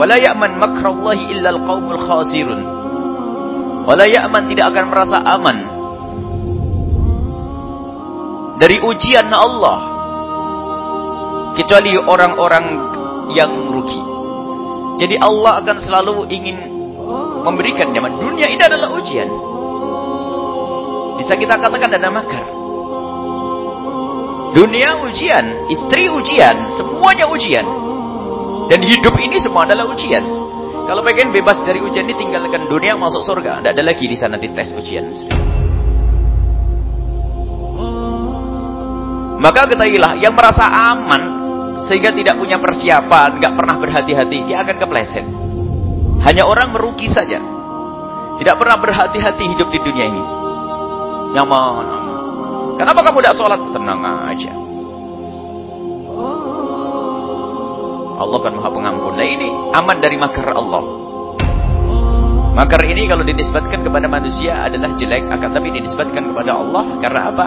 Wala ya'man makrallahi illa al-qaumul khasirun. Wala ya'man tidak akan merasa aman dari ujian Allah kecuali orang-orang yang rugi. Jadi Allah akan selalu ingin memberikan nyaman. Dunia ini adalah ujian. Bisa kita katakan ada makar. Dunia ujian, istri ujian, semuanya ujian. Dan hidup ini semua adalah ujian. Kalau pengen bebas dari ujian ini tinggalkan dunia masuk surga. Tidak ada lagi di sana dites ujian. Maka ketahuilah yang merasa aman sehingga tidak punya persiapan, nggak pernah berhati-hati, dia akan kepleset. Hanya orang merugi saja. Tidak pernah berhati-hati hidup di dunia ini. Nyaman. Kenapa kamu tidak sholat? Tenang aja. Allah kan maha pengampun. Nah ini aman dari makar Allah. Makar ini kalau dinisbatkan kepada manusia adalah jelek. Akan tapi dinisbatkan kepada Allah. Karena apa?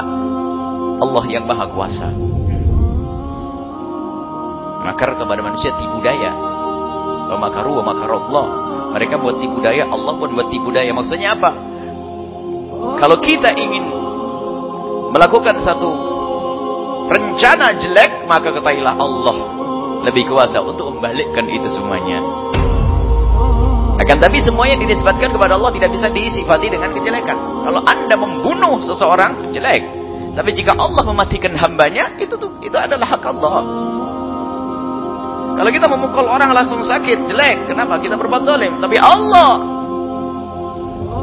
Allah yang maha kuasa. Makar kepada manusia tipu daya. Wa makaru wa makar Allah. Mereka buat tipu daya, Allah pun buat tipu daya. Maksudnya apa? Kalau kita ingin melakukan satu rencana jelek, maka ketahuilah Allah lebih kuasa untuk membalikkan itu semuanya. Akan tapi semuanya dinisbatkan kepada Allah tidak bisa disifati dengan kejelekan. Kalau anda membunuh seseorang, jelek. Tapi jika Allah mematikan hambanya, itu tuh itu adalah hak Allah. Kalau kita memukul orang langsung sakit, jelek. Kenapa? Kita berbuat dolim. Tapi Allah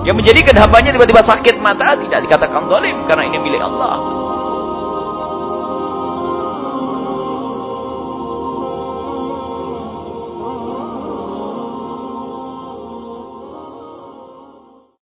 yang menjadikan hambanya tiba-tiba sakit mata tidak dikatakan dolim karena ini milik Allah.